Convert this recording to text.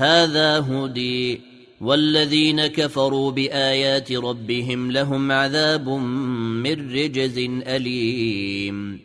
هذا هدي. والذين كفروا بآيات ربهم لهم عذاب من رجز أليم.